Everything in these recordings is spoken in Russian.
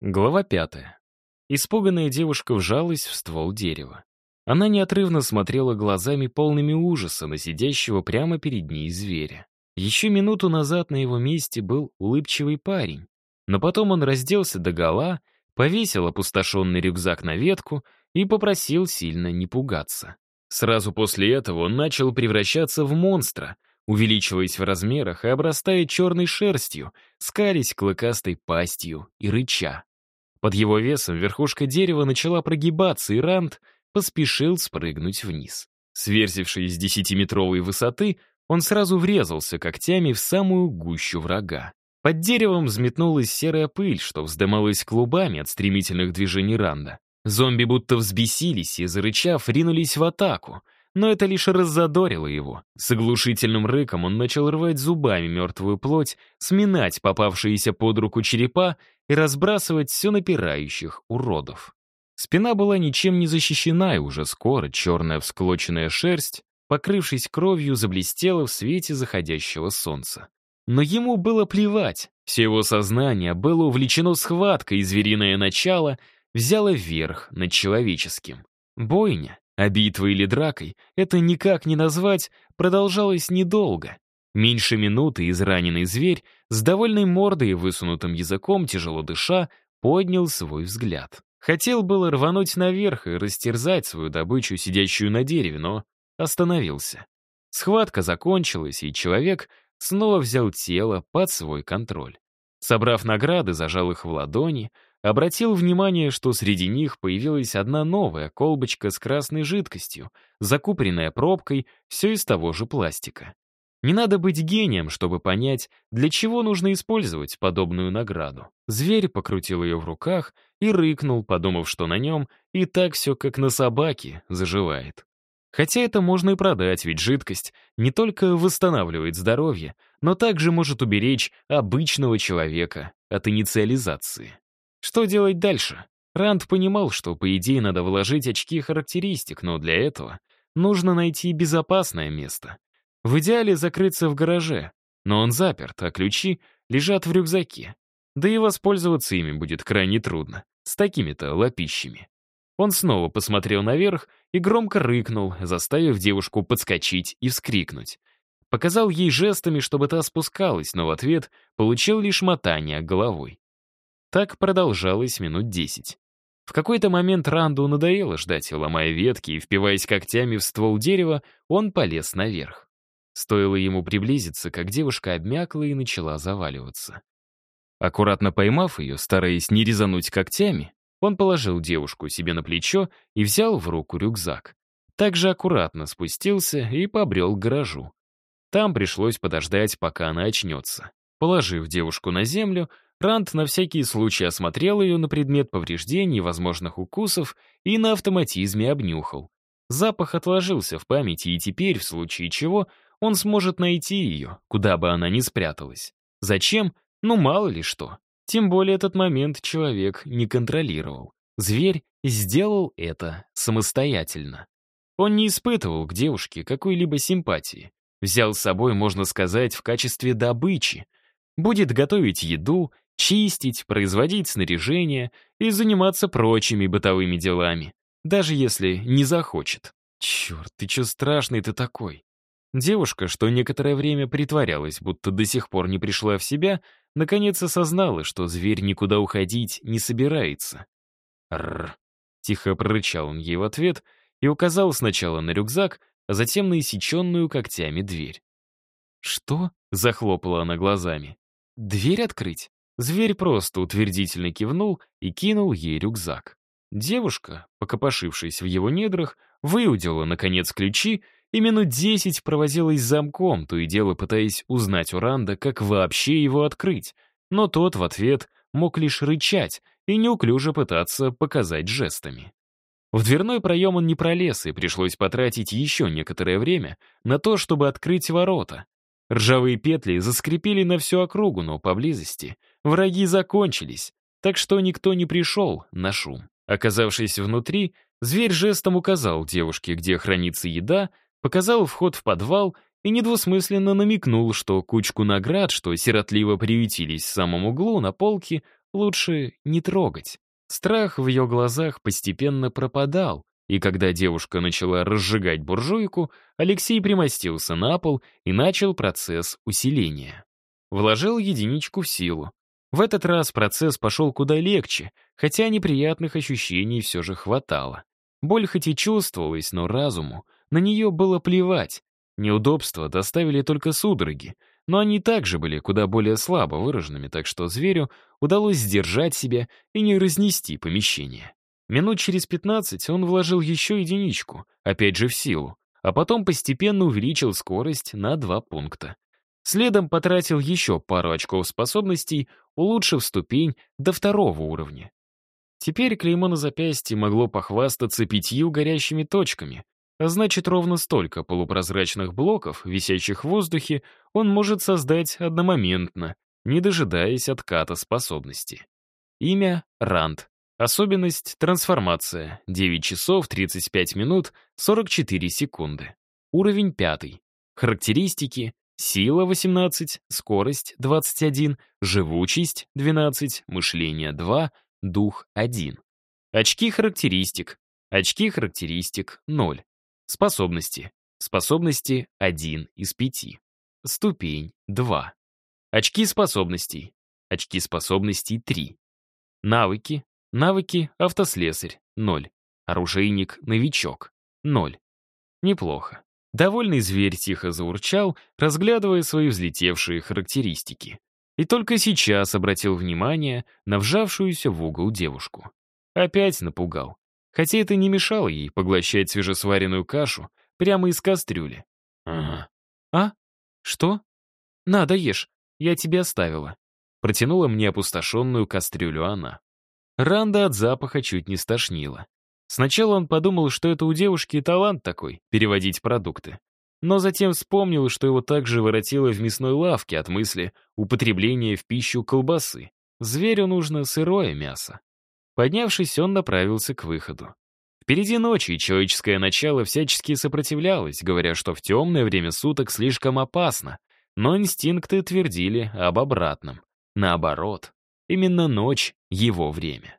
Глава пятая. Испуганная девушка вжалась в ствол дерева. Она неотрывно смотрела глазами полными ужаса на сидящего прямо перед ней зверя. Еще минуту назад на его месте был улыбчивый парень, но потом он разделся догола, повесил опустошенный рюкзак на ветку и попросил сильно не пугаться. Сразу после этого он начал превращаться в монстра, увеличиваясь в размерах и обрастая черной шерстью, скались клыкастой пастью и рыча. Под его весом верхушка дерева начала прогибаться, и Ранд поспешил спрыгнуть вниз. Сверзившись с десятиметровой высоты, он сразу врезался когтями в самую гущу врага. Под деревом взметнулась серая пыль, что вздымалась клубами от стремительных движений Ранда. Зомби будто взбесились и, зарычав, ринулись в атаку, но это лишь раззадорило его. С оглушительным рыком он начал рвать зубами мертвую плоть, сминать попавшиеся под руку черепа и разбрасывать все напирающих уродов. Спина была ничем не защищена, и уже скоро черная всклоченная шерсть, покрывшись кровью, заблестела в свете заходящего солнца. Но ему было плевать, все его сознание было увлечено схваткой, и звериное начало взяло верх над человеческим. Бойня, а битвой или дракой, это никак не назвать, продолжалось недолго. Меньше минуты израненный зверь с довольной мордой и высунутым языком, тяжело дыша, поднял свой взгляд. Хотел было рвануть наверх и растерзать свою добычу, сидящую на дереве, но остановился. Схватка закончилась, и человек снова взял тело под свой контроль. Собрав награды, зажал их в ладони, обратил внимание, что среди них появилась одна новая колбочка с красной жидкостью, закупоренная пробкой, все из того же пластика. Не надо быть гением, чтобы понять, для чего нужно использовать подобную награду. Зверь покрутил ее в руках и рыкнул, подумав, что на нем и так все как на собаке заживает. Хотя это можно и продать, ведь жидкость не только восстанавливает здоровье, но также может уберечь обычного человека от инициализации. Что делать дальше? Ранд понимал, что, по идее, надо вложить очки характеристик, но для этого нужно найти безопасное место. В идеале закрыться в гараже, но он заперт, а ключи лежат в рюкзаке. Да и воспользоваться ими будет крайне трудно, с такими-то лапищами. Он снова посмотрел наверх и громко рыкнул, заставив девушку подскочить и вскрикнуть. Показал ей жестами, чтобы та спускалась, но в ответ получил лишь мотание головой. Так продолжалось минут десять. В какой-то момент Ранду надоело ждать, ломая ветки и впиваясь когтями в ствол дерева, он полез наверх. Стоило ему приблизиться, как девушка обмякла и начала заваливаться. Аккуратно поймав ее, стараясь не резануть когтями, он положил девушку себе на плечо и взял в руку рюкзак. Также аккуратно спустился и побрел к гаражу. Там пришлось подождать, пока она очнется. Положив девушку на землю, Рант на всякий случай осмотрел ее на предмет повреждений, возможных укусов и на автоматизме обнюхал. Запах отложился в памяти, и теперь, в случае чего, он сможет найти ее, куда бы она ни спряталась. Зачем? Ну, мало ли что. Тем более этот момент человек не контролировал. Зверь сделал это самостоятельно. Он не испытывал к девушке какой-либо симпатии. Взял с собой, можно сказать, в качестве добычи. Будет готовить еду, чистить, производить снаряжение и заниматься прочими бытовыми делами, даже если не захочет. Черт, ты че страшный ты такой? Девушка, что некоторое время притворялась, будто до сих пор не пришла в себя, наконец осознала, что зверь никуда уходить не собирается. «Рррр!» — тихо прорычал он ей в ответ и указал сначала на рюкзак, а затем на иссеченную когтями дверь. «Что?» — захлопала она глазами. «Дверь открыть?» Зверь просто утвердительно кивнул и кинул ей рюкзак. Девушка, покопошившись в его недрах, выудила, наконец, ключи и минут десять провозилась замком, то и дело пытаясь узнать у Ранда, как вообще его открыть, но тот в ответ мог лишь рычать и неуклюже пытаться показать жестами. В дверной проем он не пролез, и пришлось потратить еще некоторое время на то, чтобы открыть ворота. Ржавые петли заскрипели на всю округу, но поблизости враги закончились, так что никто не пришел на шум. Оказавшись внутри, зверь жестом указал девушке, где хранится еда, показал вход в подвал и недвусмысленно намекнул, что кучку наград, что сиротливо приютились в самом углу на полке, лучше не трогать. Страх в ее глазах постепенно пропадал, и когда девушка начала разжигать буржуйку, Алексей примостился на пол и начал процесс усиления. Вложил единичку в силу. В этот раз процесс пошел куда легче, хотя неприятных ощущений все же хватало. Боль хоть и чувствовалась, но разуму на нее было плевать. Неудобства доставили только судороги, но они также были куда более слабо выраженными, так что зверю удалось сдержать себя и не разнести помещение. Минут через 15 он вложил еще единичку, опять же в силу, а потом постепенно увеличил скорость на два пункта. Следом потратил еще пару очков способностей, улучшив ступень до второго уровня. Теперь клеймо на запястье могло похвастаться пятью горящими точками, а значит, ровно столько полупрозрачных блоков, висящих в воздухе, он может создать одномоментно, не дожидаясь отката способности. Имя — Ранд. Особенность — трансформация. 9 часов 35 минут 44 секунды. Уровень 5. Характеристики. Сила 18, скорость 21, живучесть 12, мышление 2, дух 1. Очки характеристик. Очки характеристик 0. Способности. Способности 1 из 5. Ступень 2. Очки способностей. Очки способностей 3. Навыки. Навыки автослесарь 0. Оружейник новичок 0. Неплохо. Довольный зверь тихо заурчал, разглядывая свои взлетевшие характеристики. И только сейчас обратил внимание на вжавшуюся в угол девушку. Опять напугал хотя это не мешало ей поглощать свежесваренную кашу прямо из кастрюли. «Ага». «А? Что? Надо ешь, я тебе оставила». Протянула мне опустошенную кастрюлю она. Ранда от запаха чуть не стошнила. Сначала он подумал, что это у девушки талант такой — переводить продукты. Но затем вспомнил, что его также воротило в мясной лавке от мысли употребления в пищу колбасы. Зверю нужно сырое мясо. Поднявшись, он направился к выходу. Впереди ночи, и человеческое начало всячески сопротивлялось, говоря, что в темное время суток слишком опасно, но инстинкты твердили об обратном. Наоборот, именно ночь — его время.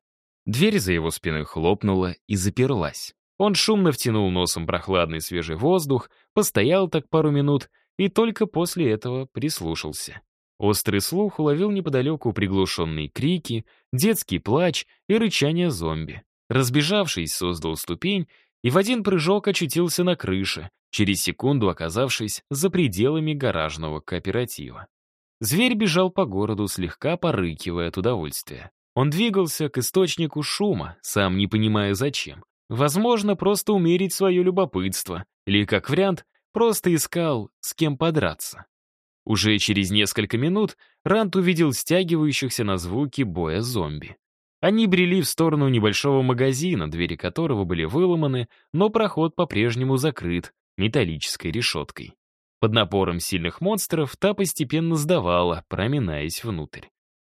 Дверь за его спиной хлопнула и заперлась. Он шумно втянул носом прохладный свежий воздух, постоял так пару минут и только после этого прислушался. Острый слух уловил неподалеку приглушенные крики, детский плач и рычание зомби. Разбежавшись, создал ступень и в один прыжок очутился на крыше, через секунду оказавшись за пределами гаражного кооператива. Зверь бежал по городу, слегка порыкивая от удовольствия. Он двигался к источнику шума, сам не понимая зачем. Возможно, просто умерить свое любопытство, или, как вариант, просто искал, с кем подраться. Уже через несколько минут Рант увидел стягивающихся на звуки боя зомби. Они брели в сторону небольшого магазина, двери которого были выломаны, но проход по-прежнему закрыт металлической решеткой. Под напором сильных монстров та постепенно сдавала, проминаясь внутрь.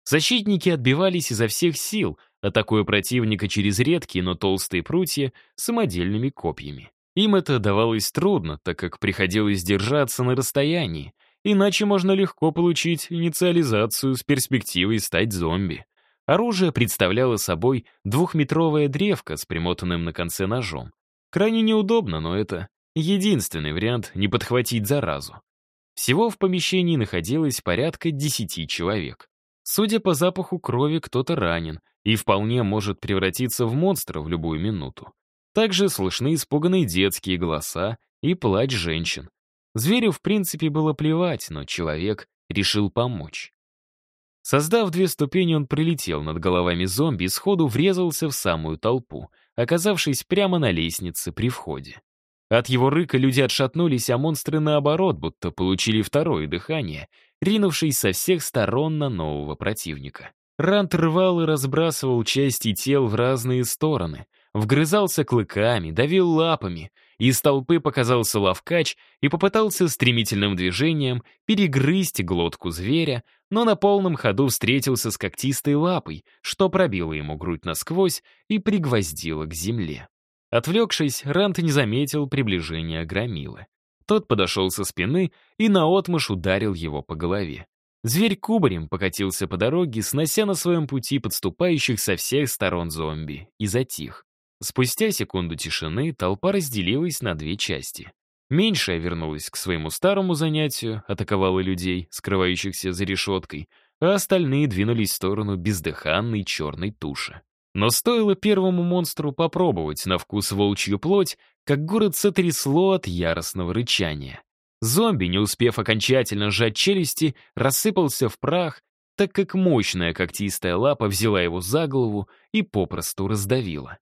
Защитники отбивались изо всех сил, атакуя противника через редкие, но толстые прутья самодельными копьями. Им это давалось трудно, так как приходилось держаться на расстоянии, Иначе можно легко получить инициализацию с перспективой стать зомби. Оружие представляло собой двухметровая древко с примотанным на конце ножом. Крайне неудобно, но это единственный вариант не подхватить заразу. Всего в помещении находилось порядка десяти человек. Судя по запаху крови, кто-то ранен и вполне может превратиться в монстра в любую минуту. Также слышны испуганные детские голоса и плач женщин. Зверю, в принципе, было плевать, но человек решил помочь. Создав две ступени, он прилетел над головами зомби и сходу врезался в самую толпу, оказавшись прямо на лестнице при входе. От его рыка люди отшатнулись, а монстры, наоборот, будто получили второе дыхание, ринувшись со всех сторон на нового противника. Рант рвал и разбрасывал части тел в разные стороны, вгрызался клыками, давил лапами — из толпы показался лавкач и попытался стремительным движением перегрызть глотку зверя, но на полном ходу встретился с когтистой лапой, что пробило ему грудь насквозь и пригвоздило к земле. Отвлекшись, Рант не заметил приближения громилы. Тот подошел со спины и наотмашь ударил его по голове. Зверь кубарем покатился по дороге, снося на своем пути подступающих со всех сторон зомби, и затих. Спустя секунду тишины толпа разделилась на две части. Меньшая вернулась к своему старому занятию, атаковала людей, скрывающихся за решеткой, а остальные двинулись в сторону бездыханной черной туши. Но стоило первому монстру попробовать на вкус волчью плоть, как город сотрясло от яростного рычания. Зомби, не успев окончательно сжать челюсти, рассыпался в прах, так как мощная когтистая лапа взяла его за голову и попросту раздавила.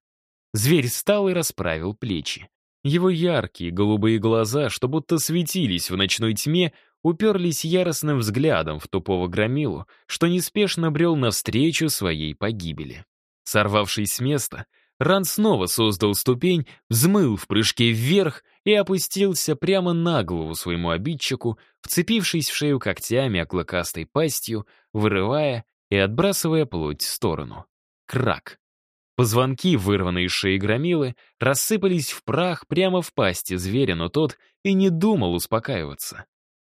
Зверь встал и расправил плечи. Его яркие голубые глаза, что будто светились в ночной тьме, уперлись яростным взглядом в тупого громилу, что неспешно брел навстречу своей погибели. Сорвавшись с места, Ран снова создал ступень, взмыл в прыжке вверх и опустился прямо на голову своему обидчику, вцепившись в шею когтями оклыкастой пастью, вырывая и отбрасывая плоть в сторону. Крак. Позвонки, вырванные из шеи громилы, рассыпались в прах прямо в пасти зверя, но тот и не думал успокаиваться.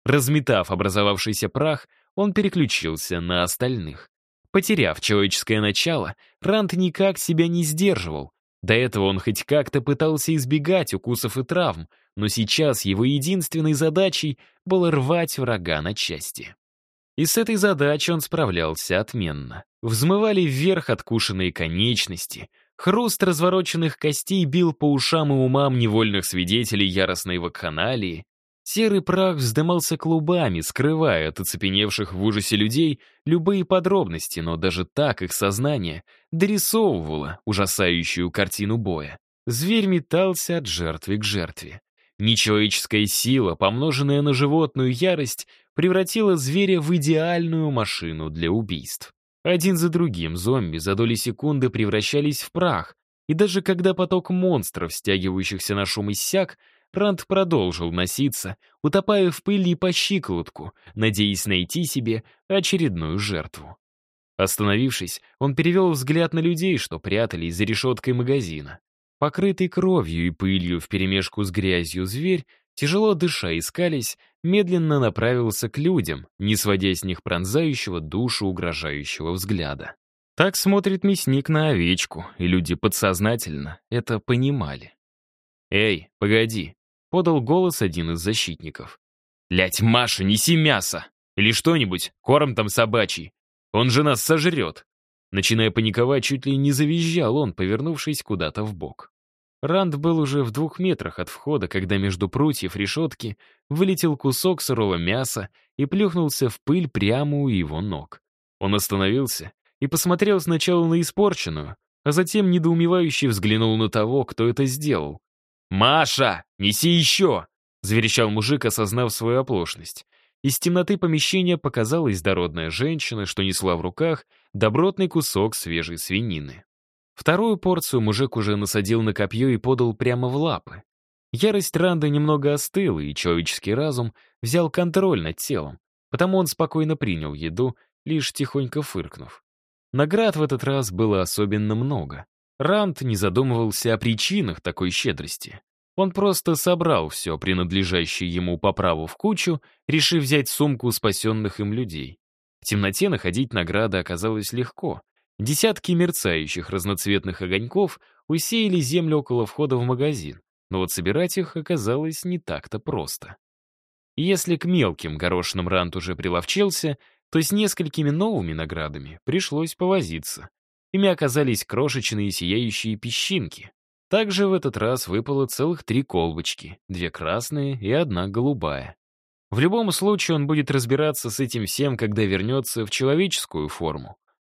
Разметав образовавшийся прах, он переключился на остальных. Потеряв человеческое начало, Рант никак себя не сдерживал. До этого он хоть как-то пытался избегать укусов и травм, но сейчас его единственной задачей было рвать врага на части. И с этой задачей он справлялся отменно. Взмывали вверх откушенные конечности, хруст развороченных костей бил по ушам и умам невольных свидетелей яростной вакханалии, Серый прах вздымался клубами, скрывая от оцепеневших в ужасе людей любые подробности, но даже так их сознание дорисовывало ужасающую картину боя. Зверь метался от жертвы к жертве. Нечеловеческая сила, помноженная на животную ярость, превратила зверя в идеальную машину для убийств. Один за другим зомби за доли секунды превращались в прах, и даже когда поток монстров, стягивающихся на шум иссяк, Ранд продолжил носиться, утопая в пыли по щиколотку, надеясь найти себе очередную жертву. Остановившись, он перевел взгляд на людей, что прятались за решеткой магазина. Покрытый кровью и пылью вперемешку с грязью зверь, тяжело дыша и скались, медленно направился к людям, не сводя с них пронзающего душу угрожающего взгляда. Так смотрит мясник на овечку, и люди подсознательно это понимали. «Эй, погоди!» Подал голос один из защитников. «Лять, Маша, неси мясо! Или что-нибудь, корм там собачий! Он же нас сожрет!» Начиная паниковать, чуть ли не завизжал он, повернувшись куда-то в бок. Ранд был уже в двух метрах от входа, когда между прутьев решетки вылетел кусок сырого мяса и плюхнулся в пыль прямо у его ног. Он остановился и посмотрел сначала на испорченную, а затем недоумевающе взглянул на того, кто это сделал. «Маша, неси еще!» — заверещал мужик, осознав свою оплошность. Из темноты помещения показалась дородная женщина, что несла в руках добротный кусок свежей свинины. Вторую порцию мужик уже насадил на копье и подал прямо в лапы. Ярость Ранда немного остыла, и человеческий разум взял контроль над телом, потому он спокойно принял еду, лишь тихонько фыркнув. Наград в этот раз было особенно много. Ранд не задумывался о причинах такой щедрости. Он просто собрал все, принадлежащее ему по праву в кучу, решив взять сумку спасенных им людей. В темноте находить награды оказалось легко. Десятки мерцающих разноцветных огоньков усеяли землю около входа в магазин, но вот собирать их оказалось не так-то просто. И если к мелким горошинам Рант уже приловчился, то с несколькими новыми наградами пришлось повозиться. Ими оказались крошечные сияющие песчинки. Также в этот раз выпало целых три колбочки, две красные и одна голубая. В любом случае он будет разбираться с этим всем, когда вернется в человеческую форму.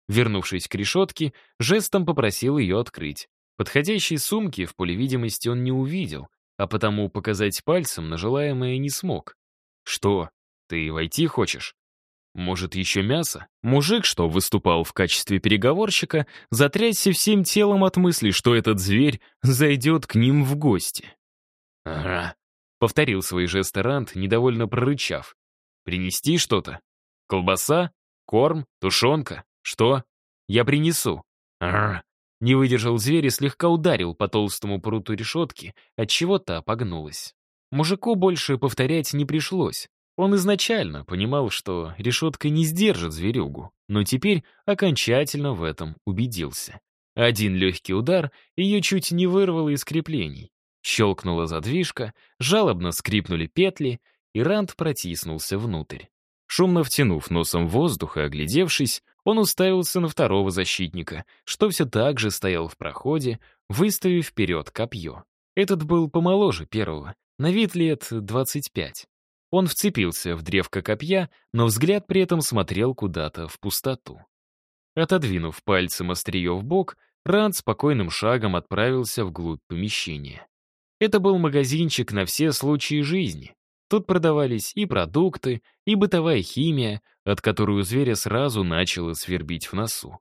Вернувшись к решетке, жестом попросил ее открыть. Подходящей сумки в поле видимости он не увидел, а потому показать пальцем на желаемое не смог. «Что, ты войти хочешь?» Может, еще мясо? Мужик, что выступал в качестве переговорщика, затрясся всем телом от мысли, что этот зверь зайдет к ним в гости. «Ага», — повторил свои жесты Рант, недовольно прорычав. «Принести что-то? Колбаса? Корм? Тушенка? Что? Я принесу». «Ага». Не выдержал зверь и слегка ударил по толстому пруту решетки, отчего та погнулась. Мужику больше повторять не пришлось. Он изначально понимал, что решетка не сдержит зверюгу, но теперь окончательно в этом убедился. Один легкий удар ее чуть не вырвало из креплений. Щелкнула задвижка, жалобно скрипнули петли, и Ранд протиснулся внутрь. Шумно втянув носом воздух и оглядевшись, он уставился на второго защитника, что все так же стоял в проходе, выставив вперед копье. Этот был помоложе первого, на вид лет 25. Он вцепился в древко копья, но взгляд при этом смотрел куда-то в пустоту. Отодвинув пальцем острие в бок, Ранд спокойным шагом отправился вглубь помещения. Это был магазинчик на все случаи жизни. Тут продавались и продукты, и бытовая химия, от которой у зверя сразу начало свербить в носу.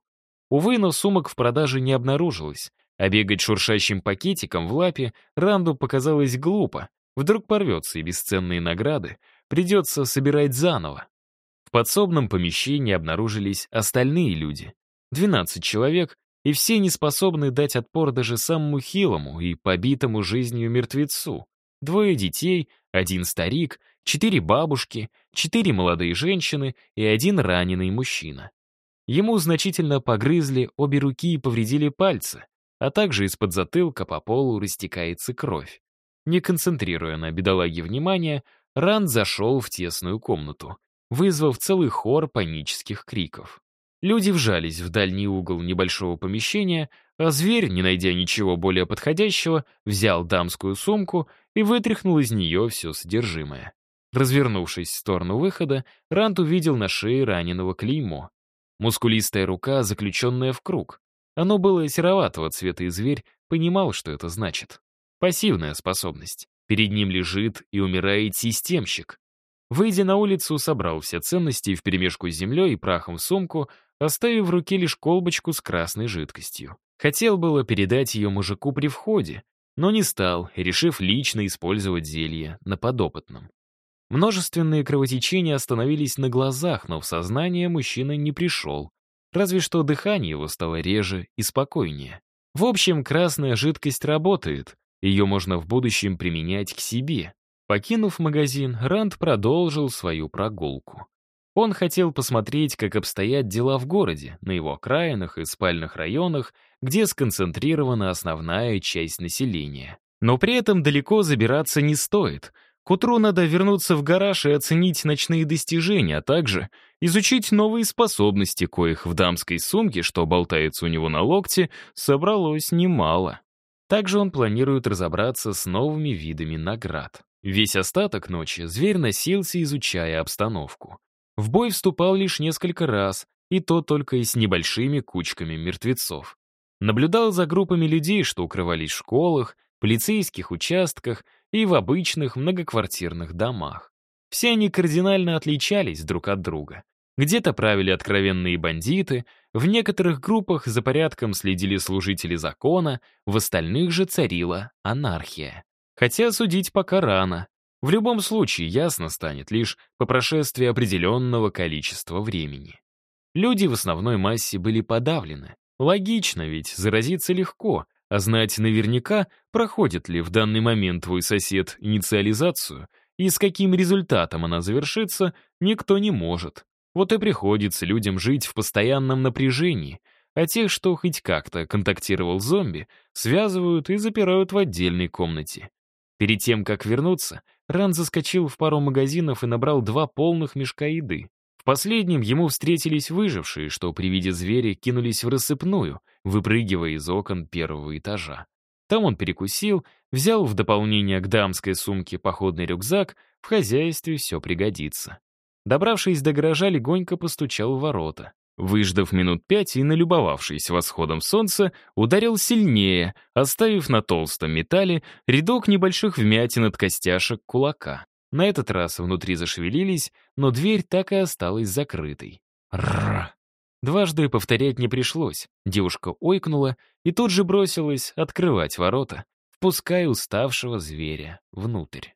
Увы, но сумок в продаже не обнаружилось, а бегать шуршащим пакетиком в лапе Ранду показалось глупо. Вдруг порвется, и бесценные награды придется собирать заново. В подсобном помещении обнаружились остальные люди. 12 человек, и все не способны дать отпор даже самому хилому и побитому жизнью мертвецу. Двое детей, один старик, четыре бабушки, четыре молодые женщины и один раненый мужчина. Ему значительно погрызли обе руки и повредили пальцы, а также из-под затылка по полу растекается кровь. Не концентрируя на бедолаге внимания, Ранд зашел в тесную комнату, вызвав целый хор панических криков. Люди вжались в дальний угол небольшого помещения, а зверь, не найдя ничего более подходящего, взял дамскую сумку и вытряхнул из нее все содержимое. Развернувшись в сторону выхода, Рант увидел на шее раненого клеймо. Мускулистая рука, заключенная в круг. Оно было сероватого цвета, и зверь понимал, что это значит. Пассивная способность. Перед ним лежит и умирает системщик. Выйдя на улицу, собрал все ценности вперемешку с землей и прахом в сумку, оставив в руке лишь колбочку с красной жидкостью. Хотел было передать ее мужику при входе, но не стал, решив лично использовать зелье на подопытном. Множественные кровотечения остановились на глазах, но в сознание мужчина не пришел. Разве что дыхание его стало реже и спокойнее. В общем, красная жидкость работает, ее можно в будущем применять к себе. Покинув магазин, Ранд продолжил свою прогулку. Он хотел посмотреть, как обстоят дела в городе, на его окраинах и спальных районах, где сконцентрирована основная часть населения. Но при этом далеко забираться не стоит. К утру надо вернуться в гараж и оценить ночные достижения, а также изучить новые способности, коих в дамской сумке, что болтается у него на локте, собралось немало. Также он планирует разобраться с новыми видами наград. Весь остаток ночи зверь носился, изучая обстановку. В бой вступал лишь несколько раз, и то только и с небольшими кучками мертвецов. Наблюдал за группами людей, что укрывались в школах, полицейских участках и в обычных многоквартирных домах. Все они кардинально отличались друг от друга. Где-то правили откровенные бандиты, в некоторых группах за порядком следили служители закона, в остальных же царила анархия. Хотя судить пока рано, в любом случае ясно станет лишь по прошествии определенного количества времени. Люди в основной массе были подавлены. Логично, ведь заразиться легко, а знать наверняка, проходит ли в данный момент твой сосед инициализацию и с каким результатом она завершится, никто не может. Вот и приходится людям жить в постоянном напряжении, а тех, что хоть как-то контактировал с зомби, связывают и запирают в отдельной комнате. Перед тем, как вернуться, Ран заскочил в пару магазинов и набрал два полных мешка еды. В последнем ему встретились выжившие, что при виде зверя кинулись в рассыпную, выпрыгивая из окон первого этажа. Там он перекусил, взял в дополнение к дамской сумке походный рюкзак, в хозяйстве все пригодится. Добравшись до гаража, легонько постучал в ворота. Выждав минут пять и налюбовавшись восходом солнца, ударил сильнее, оставив на толстом металле рядок небольших вмятин от костяшек кулака. На этот раз внутри зашевелились, но дверь так и осталась закрытой. Рррр. Дважды повторять не пришлось. Девушка ойкнула и тут же бросилась открывать ворота, впуская уставшего зверя внутрь.